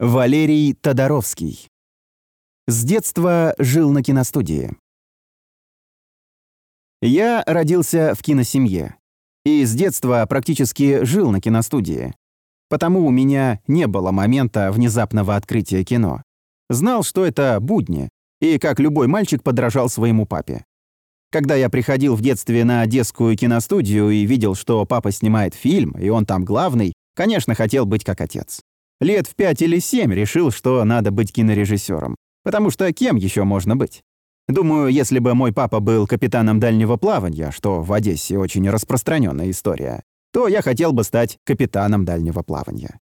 Валерий Тодоровский. С детства жил на киностудии. Я родился в киносемье. И с детства практически жил на киностудии. Потому у меня не было момента внезапного открытия кино. Знал, что это будни, и как любой мальчик подражал своему папе. Когда я приходил в детстве на детскую киностудию и видел, что папа снимает фильм, и он там главный, конечно, хотел быть как отец. Лет в пять или семь решил, что надо быть кинорежиссером. Потому что кем еще можно быть? Думаю, если бы мой папа был капитаном дальнего плавания, что в Одессе очень распространенная история, то я хотел бы стать капитаном дальнего плавания.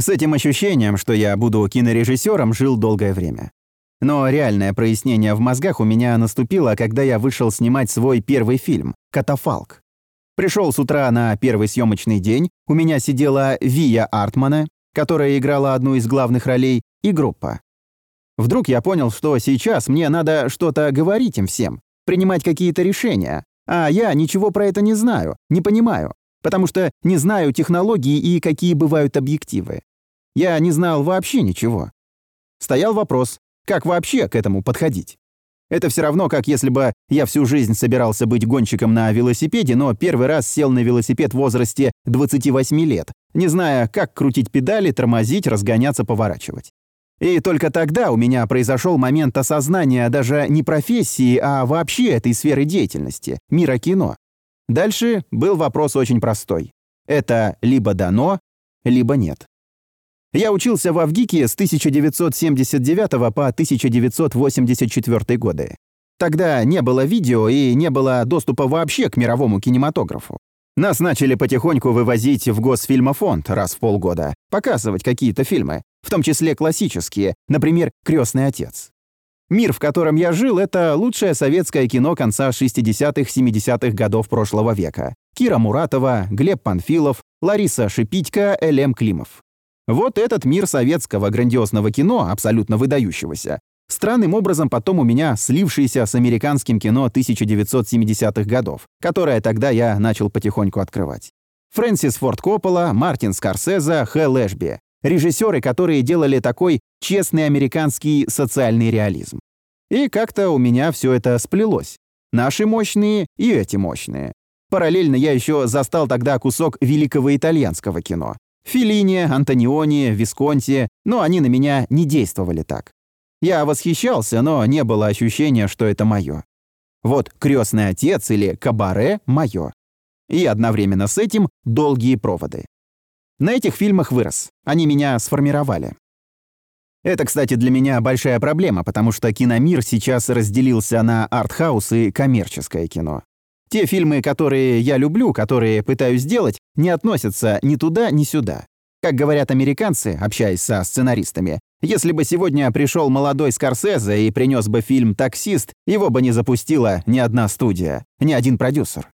С этим ощущением, что я буду кинорежиссером, жил долгое время. Но реальное прояснение в мозгах у меня наступило, когда я вышел снимать свой первый фильм «Катафалк». Пришел с утра на первый съемочный день, у меня сидела Вия Артмана, которая играла одну из главных ролей, и группа. Вдруг я понял, что сейчас мне надо что-то говорить им всем, принимать какие-то решения, а я ничего про это не знаю, не понимаю, потому что не знаю технологии и какие бывают объективы. Я не знал вообще ничего. Стоял вопрос, как вообще к этому подходить? Это все равно, как если бы я всю жизнь собирался быть гонщиком на велосипеде, но первый раз сел на велосипед в возрасте 28 лет, не зная, как крутить педали, тормозить, разгоняться, поворачивать. И только тогда у меня произошел момент осознания даже не профессии, а вообще этой сферы деятельности, мира кино. Дальше был вопрос очень простой. Это либо дано, либо нет. Я учился в Авгике с 1979 по 1984 годы. Тогда не было видео и не было доступа вообще к мировому кинематографу. Нас начали потихоньку вывозить в Госфильмофонд раз в полгода, показывать какие-то фильмы, в том числе классические, например, «Крестный отец». Мир, в котором я жил, это лучшее советское кино конца 60-х-70-х годов прошлого века. Кира Муратова, Глеб Панфилов, Лариса Шипитько, Элем Климов. Вот этот мир советского грандиозного кино, абсолютно выдающегося, странным образом потом у меня слившийся с американским кино 1970-х годов, которое тогда я начал потихоньку открывать. Фрэнсис Форд Коппола, Мартин Скорсезе, Хэл Эшби. Режиссеры, которые делали такой честный американский социальный реализм. И как-то у меня все это сплелось. Наши мощные и эти мощные. Параллельно я еще застал тогда кусок великого итальянского кино. Филини, Антониони, Висконти, но они на меня не действовали так. Я восхищался, но не было ощущения, что это мое. Вот «Крестный отец» или «Кабаре» — мое. И одновременно с этим «Долгие проводы». На этих фильмах вырос. Они меня сформировали. Это, кстати, для меня большая проблема, потому что киномир сейчас разделился на артхаус и коммерческое кино. Те фильмы, которые я люблю, которые пытаюсь сделать, не относятся ни туда, ни сюда. Как говорят американцы, общаясь со сценаристами, если бы сегодня пришел молодой Скорсезе и принес бы фильм «Таксист», его бы не запустила ни одна студия, ни один продюсер.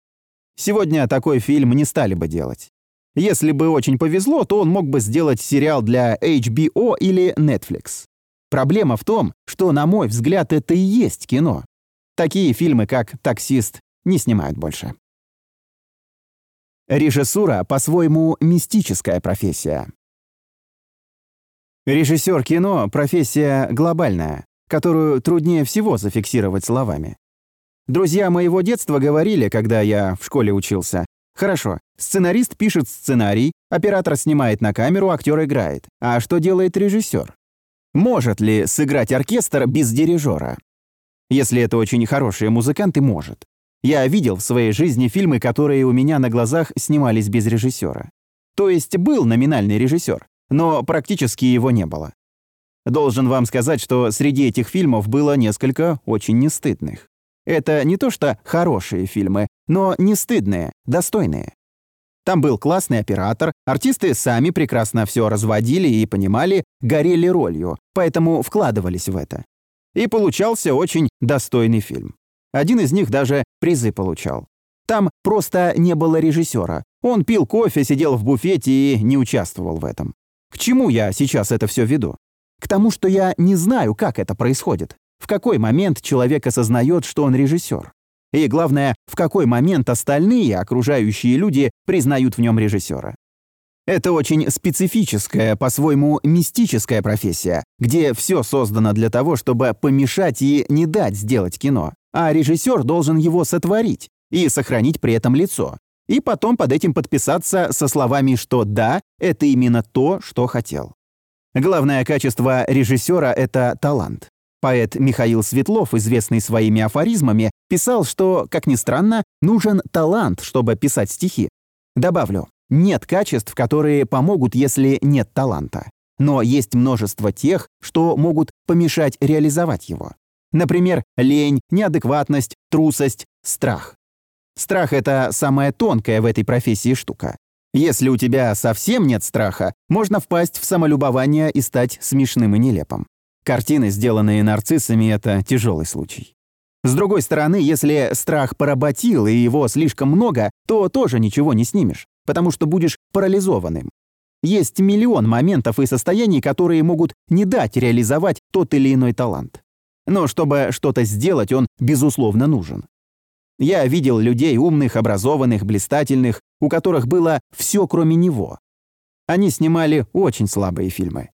Сегодня такой фильм не стали бы делать. Если бы очень повезло, то он мог бы сделать сериал для HBO или Netflix. Проблема в том, что, на мой взгляд, это и есть кино. Такие фильмы, как «Таксист», не снимают больше. Режиссура по-своему мистическая профессия. Режиссер кино — профессия глобальная, которую труднее всего зафиксировать словами. Друзья моего детства говорили, когда я в школе учился, «Хорошо, сценарист пишет сценарий, оператор снимает на камеру, актер играет. А что делает режиссер? Может ли сыграть оркестр без дирижера? Если это очень хороший музыкант, и может. Я видел в своей жизни фильмы, которые у меня на глазах снимались без режиссера. То есть был номинальный режиссер, но практически его не было. Должен вам сказать, что среди этих фильмов было несколько очень нестыдных. Это не то что хорошие фильмы, но не стыдные, достойные. Там был классный оператор, артисты сами прекрасно все разводили и понимали, горели ролью, поэтому вкладывались в это. И получался очень достойный фильм. Один из них даже призы получал. Там просто не было режиссера. Он пил кофе, сидел в буфете и не участвовал в этом. К чему я сейчас это все веду? К тому, что я не знаю, как это происходит. В какой момент человек осознает, что он режиссер. И главное, в какой момент остальные окружающие люди признают в нем режиссера. Это очень специфическая, по-своему мистическая профессия, где все создано для того, чтобы помешать и не дать сделать кино, а режиссер должен его сотворить и сохранить при этом лицо. И потом под этим подписаться со словами, что да, это именно то, что хотел. Главное качество режиссера — это талант. Поэт Михаил Светлов, известный своими афоризмами, писал, что, как ни странно, нужен талант, чтобы писать стихи. Добавлю, нет качеств, которые помогут, если нет таланта. Но есть множество тех, что могут помешать реализовать его. Например, лень, неадекватность, трусость, страх. Страх — это самая тонкая в этой профессии штука. Если у тебя совсем нет страха, можно впасть в самолюбование и стать смешным и нелепым. Картины, сделанные нарциссами, — это тяжелый случай. С другой стороны, если страх поработил и его слишком много, то тоже ничего не снимешь потому что будешь парализованным. Есть миллион моментов и состояний, которые могут не дать реализовать тот или иной талант. Но чтобы что-то сделать, он, безусловно, нужен. Я видел людей умных, образованных, блистательных, у которых было все, кроме него. Они снимали очень слабые фильмы.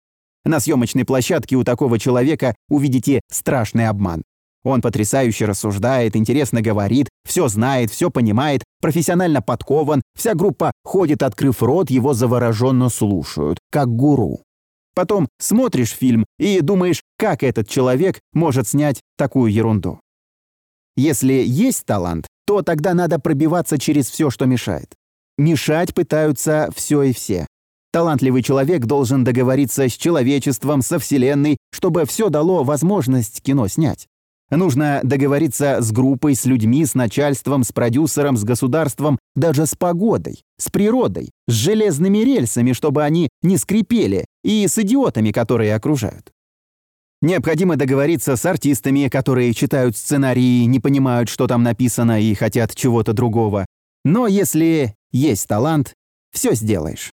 На съемочной площадке у такого человека увидите страшный обман. Он потрясающе рассуждает, интересно говорит, все знает, все понимает, профессионально подкован, вся группа ходит, открыв рот, его завороженно слушают, как гуру. Потом смотришь фильм и думаешь, как этот человек может снять такую ерунду. Если есть талант, то тогда надо пробиваться через все, что мешает. Мешать пытаются все и все. Талантливый человек должен договориться с человечеством, со Вселенной, чтобы все дало возможность кино снять. Нужно договориться с группой, с людьми, с начальством, с продюсером, с государством, даже с погодой, с природой, с железными рельсами, чтобы они не скрипели, и с идиотами, которые окружают. Необходимо договориться с артистами, которые читают сценарии, не понимают, что там написано и хотят чего-то другого. Но если есть талант, все сделаешь.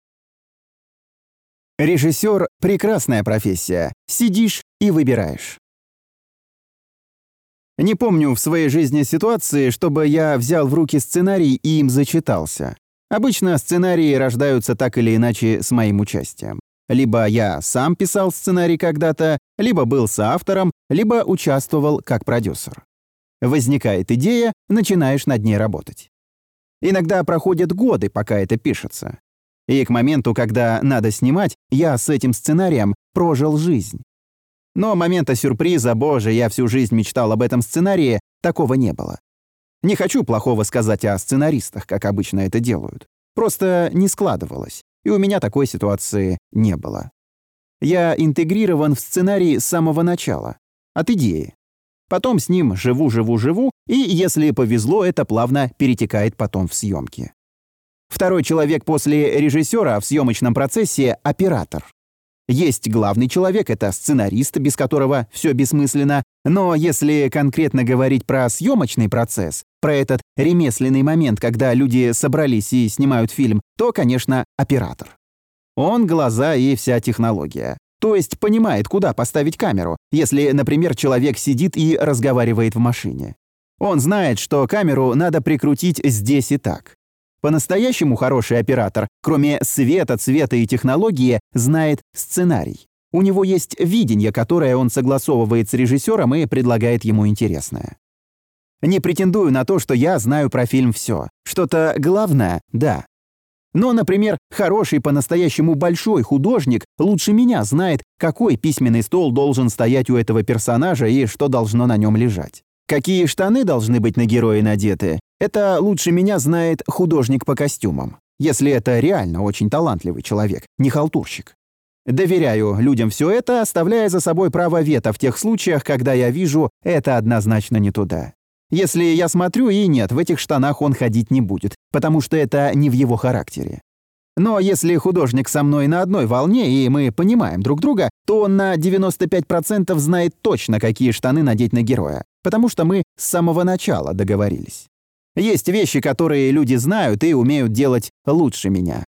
Режиссер — прекрасная профессия. Сидишь и выбираешь. Не помню в своей жизни ситуации, чтобы я взял в руки сценарий и им зачитался. Обычно сценарии рождаются так или иначе с моим участием. Либо я сам писал сценарий когда-то, либо был соавтором, либо участвовал как продюсер. Возникает идея, начинаешь над ней работать. Иногда проходят годы, пока это пишется. И к моменту, когда надо снимать, я с этим сценарием прожил жизнь. Но момента сюрприза, боже, я всю жизнь мечтал об этом сценарии, такого не было. Не хочу плохого сказать о сценаристах, как обычно это делают. Просто не складывалось, и у меня такой ситуации не было. Я интегрирован в сценарий с самого начала, от идеи. Потом с ним живу-живу-живу, и, если повезло, это плавно перетекает потом в съемки. Второй человек после режиссера в съемочном процессе — оператор. Есть главный человек, это сценарист, без которого все бессмысленно, но если конкретно говорить про съемочный процесс, про этот ремесленный момент, когда люди собрались и снимают фильм, то, конечно, оператор. Он глаза и вся технология. То есть понимает, куда поставить камеру, если, например, человек сидит и разговаривает в машине. Он знает, что камеру надо прикрутить здесь и так. По-настоящему хороший оператор, кроме света, цвета и технологии, знает сценарий. У него есть видение, которое он согласовывает с режиссером и предлагает ему интересное. Не претендую на то, что я знаю про фильм все. Что-то главное — да. Но, например, хороший по-настоящему большой художник лучше меня знает, какой письменный стол должен стоять у этого персонажа и что должно на нем лежать. Какие штаны должны быть на герое надеты, это лучше меня знает художник по костюмам, если это реально очень талантливый человек, не халтурщик. Доверяю людям все это, оставляя за собой право вето в тех случаях, когда я вижу, это однозначно не туда. Если я смотрю, и нет, в этих штанах он ходить не будет, потому что это не в его характере. Но если художник со мной на одной волне, и мы понимаем друг друга, то он на 95% знает точно, какие штаны надеть на героя, потому что мы с самого начала договорились. Есть вещи, которые люди знают и умеют делать лучше меня.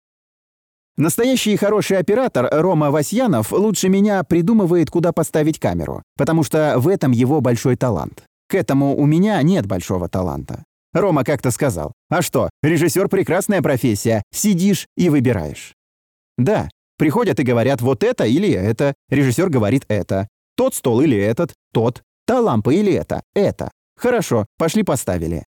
Настоящий хороший оператор Рома Васьянов лучше меня придумывает, куда поставить камеру, потому что в этом его большой талант. К этому у меня нет большого таланта. Рома как-то сказал, а что, режиссер прекрасная профессия, сидишь и выбираешь. Да, приходят и говорят вот это или это, режиссер говорит это, тот стол или этот, тот, та лампа или это, это. Хорошо, пошли поставили.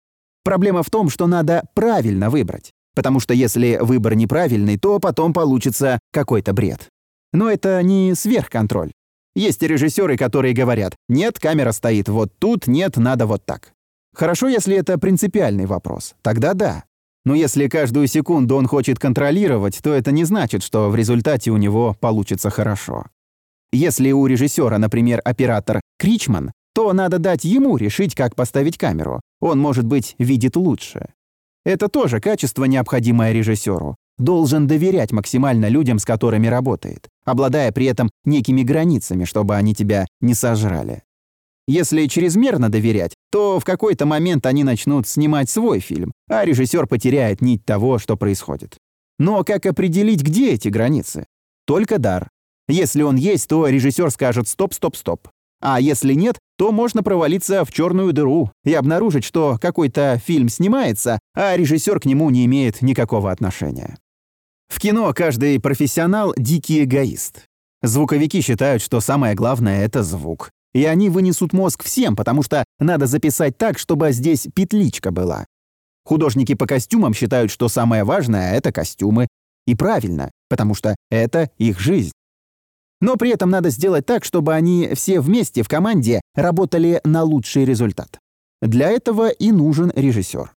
Проблема в том, что надо правильно выбрать. Потому что если выбор неправильный, то потом получится какой-то бред. Но это не сверхконтроль. Есть режиссеры, которые говорят, нет, камера стоит вот тут, нет, надо вот так. Хорошо, если это принципиальный вопрос. Тогда да. Но если каждую секунду он хочет контролировать, то это не значит, что в результате у него получится хорошо. Если у режиссера, например, оператор Кричман, то надо дать ему решить, как поставить камеру. Он, может быть, видит лучше. Это тоже качество, необходимое режиссеру. Должен доверять максимально людям, с которыми работает, обладая при этом некими границами, чтобы они тебя не сожрали. Если чрезмерно доверять, то в какой-то момент они начнут снимать свой фильм, а режиссер потеряет нить того, что происходит. Но как определить, где эти границы? Только дар. Если он есть, то режиссер скажет «стоп, стоп, стоп». А если нет, то можно провалиться в черную дыру и обнаружить, что какой-то фильм снимается, а режиссер к нему не имеет никакого отношения. В кино каждый профессионал — дикий эгоист. Звуковики считают, что самое главное — это звук. И они вынесут мозг всем, потому что надо записать так, чтобы здесь петличка была. Художники по костюмам считают, что самое важное — это костюмы. И правильно, потому что это их жизнь. Но при этом надо сделать так, чтобы они все вместе в команде работали на лучший результат. Для этого и нужен режиссер.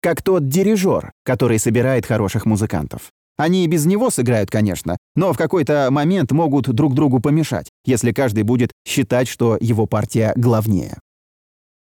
Как тот дирижер, который собирает хороших музыкантов. Они и без него сыграют, конечно, но в какой-то момент могут друг другу помешать, если каждый будет считать, что его партия главнее.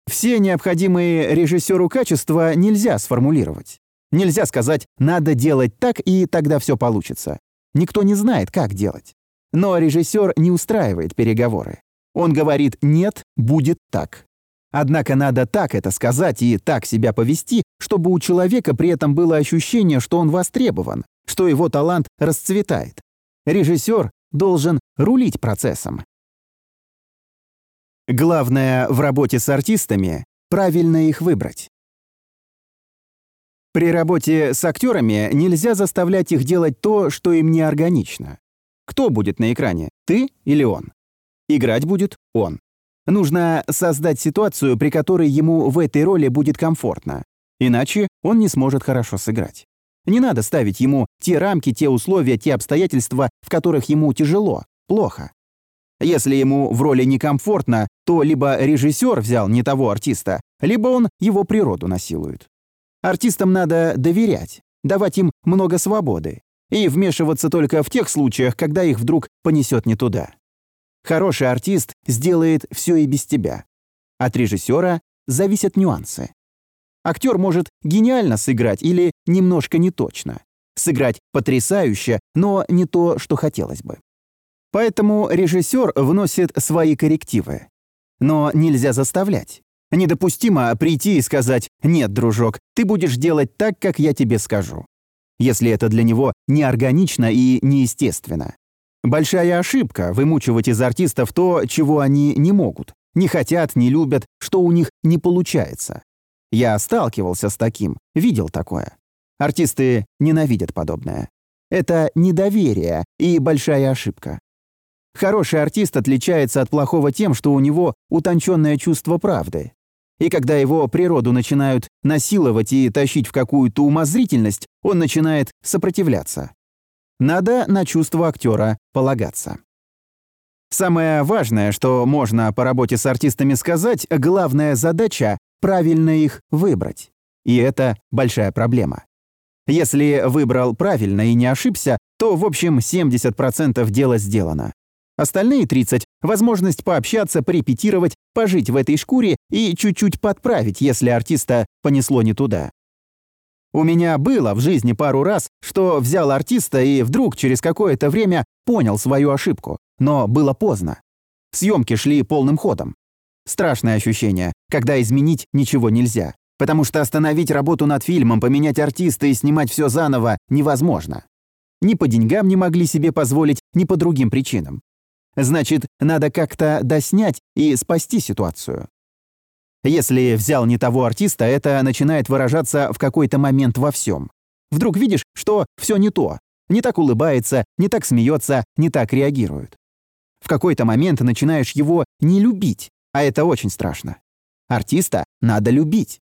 Все необходимые режиссеру качества нельзя сформулировать. Нельзя сказать «надо делать так, и тогда все получится». Никто не знает, как делать. Но режиссер не устраивает переговоры. Он говорит «нет, будет так». Однако надо так это сказать и так себя повести, чтобы у человека при этом было ощущение, что он востребован, что его талант расцветает. Режиссер должен рулить процессом. Главное в работе с артистами — правильно их выбрать. При работе с актерами нельзя заставлять их делать то, что им не органично. Кто будет на экране, ты или он? Играть будет он. Нужно создать ситуацию, при которой ему в этой роли будет комфортно. Иначе он не сможет хорошо сыграть. Не надо ставить ему те рамки, те условия, те обстоятельства, в которых ему тяжело, плохо. Если ему в роли некомфортно, то либо режиссер взял не того артиста, либо он его природу насилует. Артистам надо доверять, давать им много свободы и вмешиваться только в тех случаях, когда их вдруг понесет не туда. Хороший артист сделает все и без тебя. От режиссера зависят нюансы. Актер может гениально сыграть или немножко неточно. Сыграть потрясающе, но не то, что хотелось бы. Поэтому режиссер вносит свои коррективы. Но нельзя заставлять. Недопустимо прийти и сказать «Нет, дружок, ты будешь делать так, как я тебе скажу» если это для него неорганично и неестественно. Большая ошибка вымучивать из артистов то, чего они не могут, не хотят, не любят, что у них не получается. Я сталкивался с таким, видел такое. Артисты ненавидят подобное. Это недоверие и большая ошибка. Хороший артист отличается от плохого тем, что у него утонченное чувство правды, и когда его природу начинают насиловать и тащить в какую-то умозрительность, он начинает сопротивляться. Надо на чувство актера полагаться. Самое важное, что можно по работе с артистами сказать, главная задача — правильно их выбрать. И это большая проблема. Если выбрал правильно и не ошибся, то, в общем, 70% дела сделано. Остальные 30 — возможность пообщаться, порепетировать, пожить в этой шкуре и чуть-чуть подправить, если артиста понесло не туда. У меня было в жизни пару раз, что взял артиста и вдруг через какое-то время понял свою ошибку, но было поздно. Съемки шли полным ходом. Страшное ощущение, когда изменить ничего нельзя, потому что остановить работу над фильмом, поменять артиста и снимать все заново невозможно. Ни по деньгам не могли себе позволить, ни по другим причинам. Значит, надо как-то доснять и спасти ситуацию. Если взял не того артиста, это начинает выражаться в какой-то момент во всем. Вдруг видишь, что все не то. Не так улыбается, не так смеется, не так реагирует. В какой-то момент начинаешь его не любить, а это очень страшно. Артиста надо любить.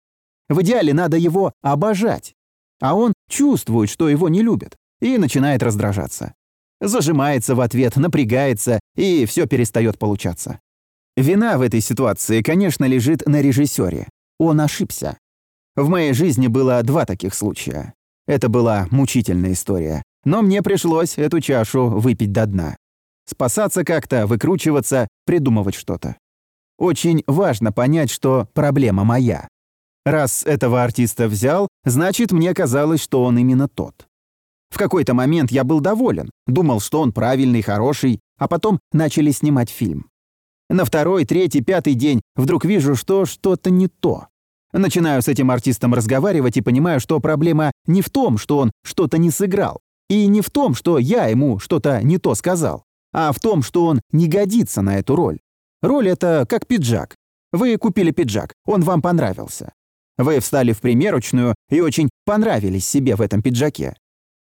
В идеале надо его обожать. А он чувствует, что его не любят, и начинает раздражаться. Зажимается в ответ, напрягается, и все перестает получаться. Вина в этой ситуации, конечно, лежит на режиссере. Он ошибся. В моей жизни было два таких случая. Это была мучительная история, но мне пришлось эту чашу выпить до дна. Спасаться как-то, выкручиваться, придумывать что-то. Очень важно понять, что проблема моя. Раз этого артиста взял, значит, мне казалось, что он именно тот. В какой-то момент я был доволен, думал, что он правильный, хороший, а потом начали снимать фильм. На второй, третий, пятый день вдруг вижу, что что-то не то. Начинаю с этим артистом разговаривать и понимаю, что проблема не в том, что он что-то не сыграл, и не в том, что я ему что-то не то сказал, а в том, что он не годится на эту роль. Роль — это как пиджак. Вы купили пиджак, он вам понравился. Вы встали в примерочную и очень понравились себе в этом пиджаке.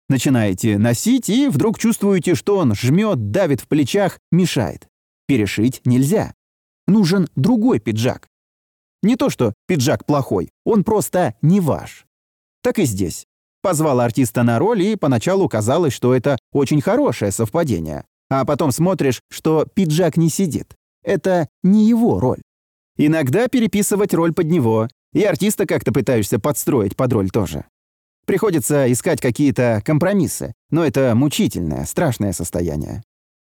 Начинаете носить и вдруг чувствуете, что он жмет, давит в плечах, мешает. Перешить нельзя. Нужен другой пиджак. Не то, что пиджак плохой, он просто не ваш. Так и здесь. Позвал артиста на роль, и поначалу казалось, что это очень хорошее совпадение. А потом смотришь, что пиджак не сидит. Это не его роль. Иногда переписывать роль под него, и артиста как-то пытаешься подстроить под роль тоже. Приходится искать какие-то компромиссы, но это мучительное, страшное состояние.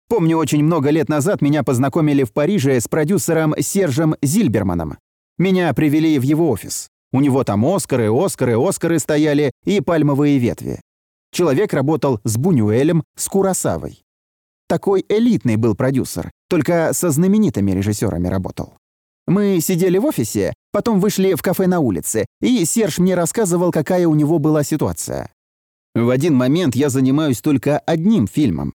Помню, очень много лет назад меня познакомили в Париже с продюсером Сержем Зильберманом. Меня привели в его офис. У него там Оскары, Оскары, Оскары стояли и пальмовые ветви. Человек работал с Бунюэлем, с Курасавой. Такой элитный был продюсер, только со знаменитыми режиссерами работал. Мы сидели в офисе, потом вышли в кафе на улице, и Серж мне рассказывал, какая у него была ситуация. В один момент я занимаюсь только одним фильмом.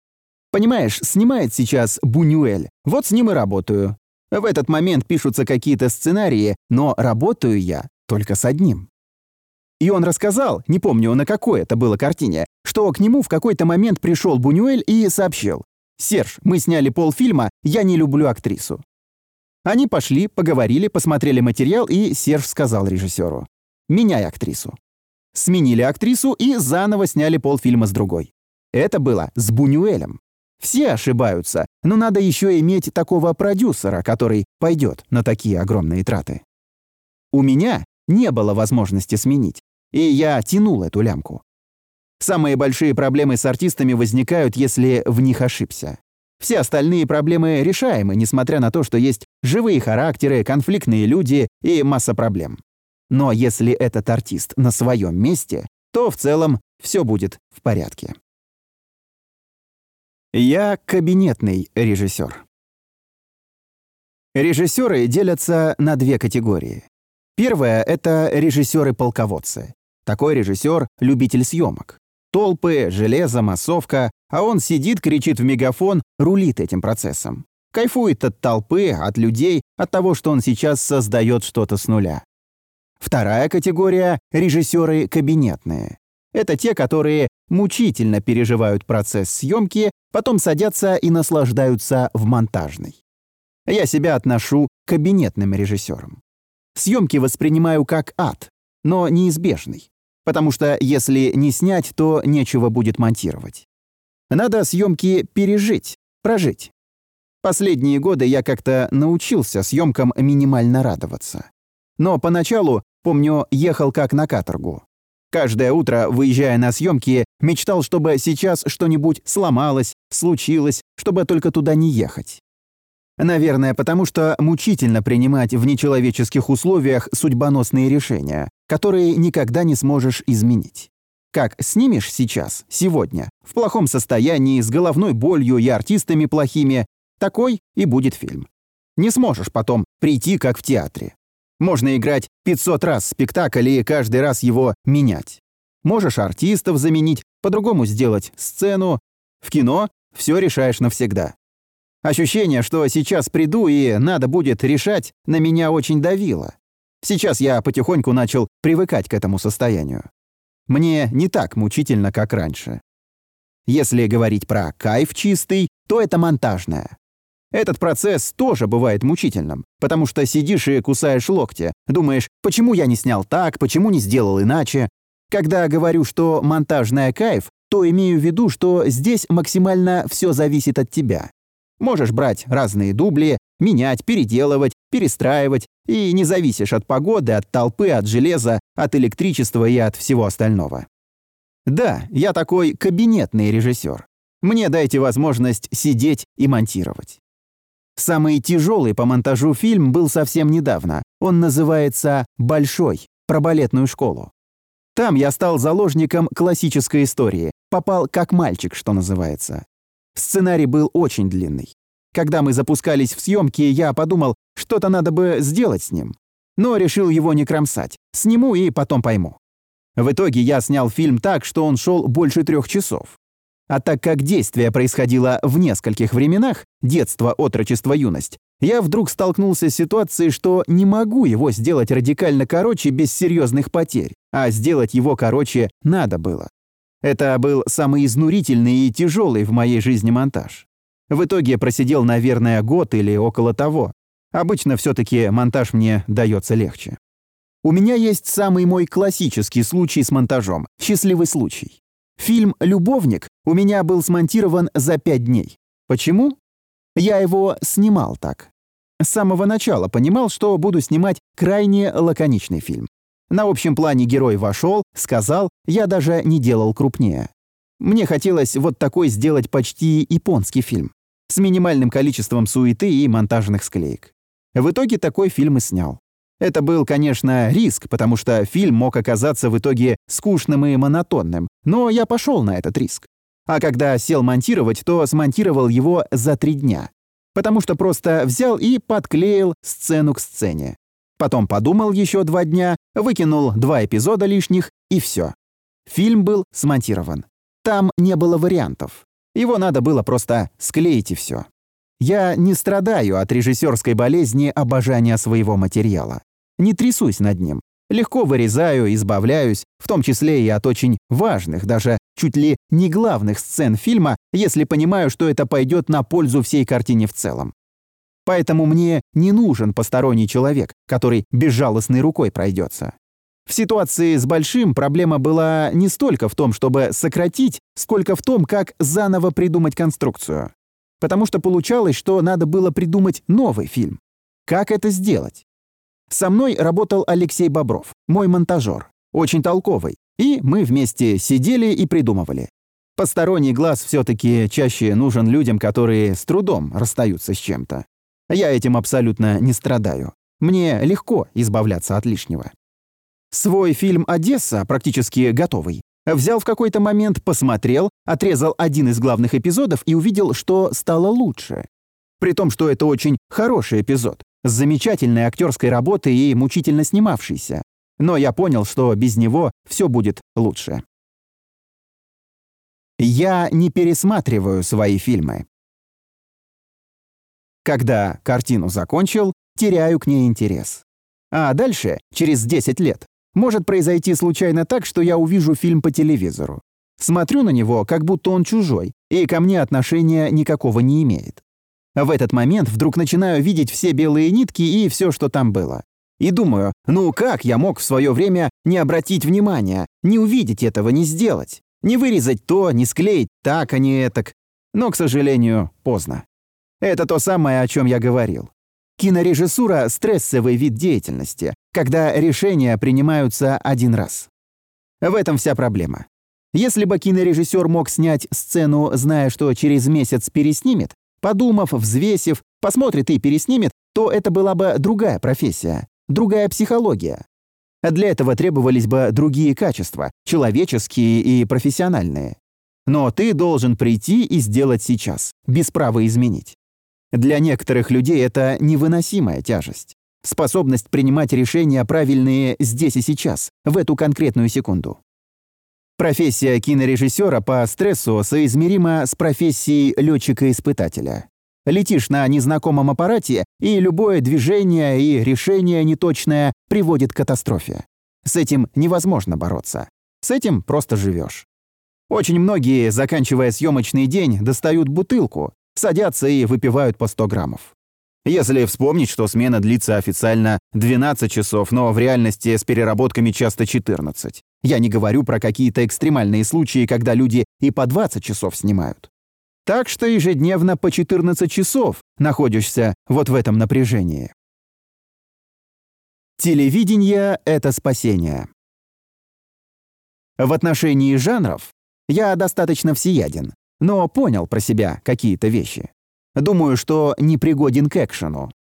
Понимаешь, снимает сейчас Бунюэль, вот с ним и работаю. В этот момент пишутся какие-то сценарии, но работаю я только с одним. И он рассказал, не помню, на какой это было картине, что к нему в какой-то момент пришел Бунюэль и сообщил. «Серж, мы сняли полфильма, я не люблю актрису». Они пошли, поговорили, посмотрели материал, и Серж сказал режиссеру. «Меняй актрису». Сменили актрису и заново сняли полфильма с другой. Это было с Бунюэлем. Все ошибаются, но надо еще иметь такого продюсера, который пойдет на такие огромные траты. У меня не было возможности сменить, и я тянул эту лямку. Самые большие проблемы с артистами возникают, если в них ошибся. Все остальные проблемы решаемы, несмотря на то, что есть живые характеры, конфликтные люди и масса проблем. Но если этот артист на своем месте, то в целом все будет в порядке. Я кабинетный режиссер. Режиссеры делятся на две категории. Первая — это режиссеры-полководцы. Такой режиссер — любитель съемок. Толпы, железо, массовка, а он сидит, кричит в мегафон, рулит этим процессом. Кайфует от толпы, от людей, от того, что он сейчас создает что-то с нуля. Вторая категория — режиссеры кабинетные. Это те, которые мучительно переживают процесс съемки, потом садятся и наслаждаются в монтажной. Я себя отношу к кабинетным режиссерам. Съемки воспринимаю как ад, но неизбежный, потому что если не снять, то нечего будет монтировать. Надо съемки пережить, прожить. Последние годы я как-то научился съемкам минимально радоваться. Но поначалу, помню, ехал как на каторгу. Каждое утро, выезжая на съемки, мечтал, чтобы сейчас что-нибудь сломалось, случилось, чтобы только туда не ехать. Наверное, потому что мучительно принимать в нечеловеческих условиях судьбоносные решения, которые никогда не сможешь изменить. Как снимешь сейчас, сегодня, в плохом состоянии, с головной болью и артистами плохими, такой и будет фильм. Не сможешь потом прийти, как в театре. Можно играть 500 раз спектакль и каждый раз его менять. Можешь артистов заменить, по-другому сделать сцену. В кино все решаешь навсегда. Ощущение, что сейчас приду и надо будет решать, на меня очень давило. Сейчас я потихоньку начал привыкать к этому состоянию. Мне не так мучительно, как раньше. Если говорить про кайф чистый, то это монтажная. Этот процесс тоже бывает мучительным, потому что сидишь и кусаешь локти, думаешь, почему я не снял так, почему не сделал иначе. Когда говорю, что монтажная кайф, то имею в виду, что здесь максимально все зависит от тебя. Можешь брать разные дубли, менять, переделывать, перестраивать, и не зависишь от погоды, от толпы, от железа, от электричества и от всего остального. Да, я такой кабинетный режиссер. Мне дайте возможность сидеть и монтировать. Самый тяжелый по монтажу фильм был совсем недавно. Он называется «Большой», про балетную школу. Там я стал заложником классической истории, попал как мальчик, что называется. Сценарий был очень длинный. Когда мы запускались в съемки, я подумал, что-то надо бы сделать с ним. Но решил его не кромсать. Сниму и потом пойму. В итоге я снял фильм так, что он шел больше трех часов. А так как действие происходило в нескольких временах, детство, отрочество, юность, я вдруг столкнулся с ситуацией, что не могу его сделать радикально короче без серьезных потерь, а сделать его короче надо было. Это был самый изнурительный и тяжелый в моей жизни монтаж. В итоге просидел, наверное, год или около того. Обычно все-таки монтаж мне дается легче. У меня есть самый мой классический случай с монтажом, счастливый случай. Фильм «Любовник» у меня был смонтирован за пять дней. Почему? Я его снимал так. С самого начала понимал, что буду снимать крайне лаконичный фильм. На общем плане герой вошел, сказал, я даже не делал крупнее. Мне хотелось вот такой сделать почти японский фильм. С минимальным количеством суеты и монтажных склеек. В итоге такой фильм и снял. Это был, конечно, риск, потому что фильм мог оказаться в итоге скучным и монотонным, но я пошел на этот риск. А когда сел монтировать, то смонтировал его за три дня. Потому что просто взял и подклеил сцену к сцене. Потом подумал еще два дня, выкинул два эпизода лишних, и все. Фильм был смонтирован. Там не было вариантов. Его надо было просто склеить и все. Я не страдаю от режиссерской болезни обожания своего материала не трясусь над ним. Легко вырезаю, избавляюсь, в том числе и от очень важных, даже чуть ли не главных сцен фильма, если понимаю, что это пойдет на пользу всей картине в целом. Поэтому мне не нужен посторонний человек, который безжалостной рукой пройдется. В ситуации с Большим проблема была не столько в том, чтобы сократить, сколько в том, как заново придумать конструкцию. Потому что получалось, что надо было придумать новый фильм. Как это сделать? Со мной работал Алексей Бобров, мой монтажер, очень толковый, и мы вместе сидели и придумывали. Посторонний глаз все-таки чаще нужен людям, которые с трудом расстаются с чем-то. Я этим абсолютно не страдаю. Мне легко избавляться от лишнего. Свой фильм «Одесса», практически готовый, взял в какой-то момент, посмотрел, отрезал один из главных эпизодов и увидел, что стало лучше. При том, что это очень хороший эпизод с замечательной актерской работой и мучительно снимавшийся. Но я понял, что без него все будет лучше. Я не пересматриваю свои фильмы. Когда картину закончил, теряю к ней интерес. А дальше, через 10 лет, может произойти случайно так, что я увижу фильм по телевизору. Смотрю на него, как будто он чужой, и ко мне отношения никакого не имеет. В этот момент вдруг начинаю видеть все белые нитки и все, что там было. И думаю, ну как я мог в свое время не обратить внимания, не увидеть этого, не сделать? Не вырезать то, не склеить так, а не этак. Но, к сожалению, поздно. Это то самое, о чем я говорил. Кинорежиссура — стрессовый вид деятельности, когда решения принимаются один раз. В этом вся проблема. Если бы кинорежиссер мог снять сцену, зная, что через месяц переснимет, Подумав, взвесив, посмотрит и переснимет, то это была бы другая профессия, другая психология. Для этого требовались бы другие качества, человеческие и профессиональные. Но ты должен прийти и сделать сейчас, без права изменить. Для некоторых людей это невыносимая тяжесть. Способность принимать решения правильные здесь и сейчас, в эту конкретную секунду. Профессия кинорежиссера по стрессу соизмерима с профессией летчика-испытателя. Летишь на незнакомом аппарате, и любое движение и решение неточное приводит к катастрофе. С этим невозможно бороться. С этим просто живешь. Очень многие, заканчивая съемочный день, достают бутылку, садятся и выпивают по 100 граммов. Если вспомнить, что смена длится официально 12 часов, но в реальности с переработками часто 14. Я не говорю про какие-то экстремальные случаи, когда люди и по 20 часов снимают. Так что ежедневно по 14 часов находишься вот в этом напряжении. Телевидение — это спасение. В отношении жанров я достаточно всеяден, но понял про себя какие-то вещи. Думаю, что не пригоден к экшену.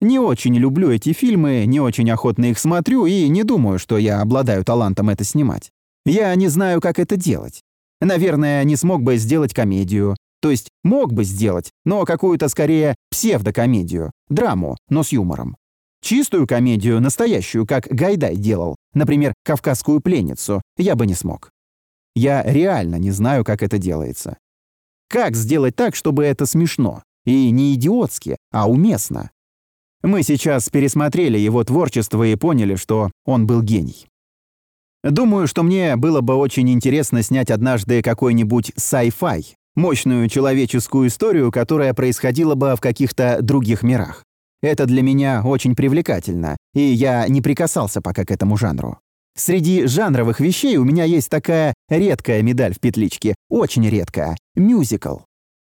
Не очень люблю эти фильмы, не очень охотно их смотрю и не думаю, что я обладаю талантом это снимать. Я не знаю, как это делать. Наверное, не смог бы сделать комедию. То есть мог бы сделать, но какую-то скорее псевдокомедию, драму, но с юмором. Чистую комедию, настоящую, как Гайдай делал, например, «Кавказскую пленницу», я бы не смог. Я реально не знаю, как это делается. Как сделать так, чтобы это смешно? И не идиотски, а уместно. Мы сейчас пересмотрели его творчество и поняли, что он был гений. Думаю, что мне было бы очень интересно снять однажды какой-нибудь sci-fi, мощную человеческую историю, которая происходила бы в каких-то других мирах. Это для меня очень привлекательно, и я не прикасался пока к этому жанру. Среди жанровых вещей у меня есть такая редкая медаль в петличке, очень редкая — мюзикл.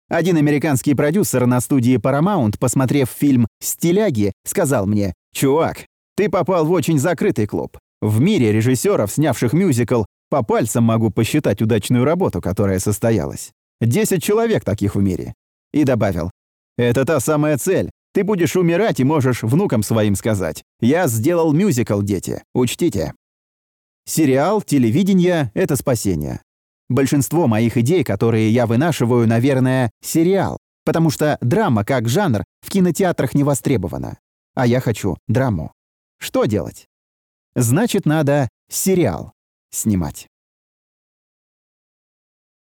Один американский продюсер на студии Paramount, посмотрев фильм «Стиляги», сказал мне, «Чувак, ты попал в очень закрытый клуб. В мире режиссеров, снявших мюзикл, по пальцам могу посчитать удачную работу, которая состоялась. Десять человек таких в мире». И добавил, «Это та самая цель. Ты будешь умирать и можешь внукам своим сказать. Я сделал мюзикл, дети. Учтите». Сериал, телевидение — это спасение. Большинство моих идей, которые я вынашиваю, наверное, сериал, потому что драма как жанр в кинотеатрах не востребована. А я хочу драму. Что делать? Значит, надо сериал снимать.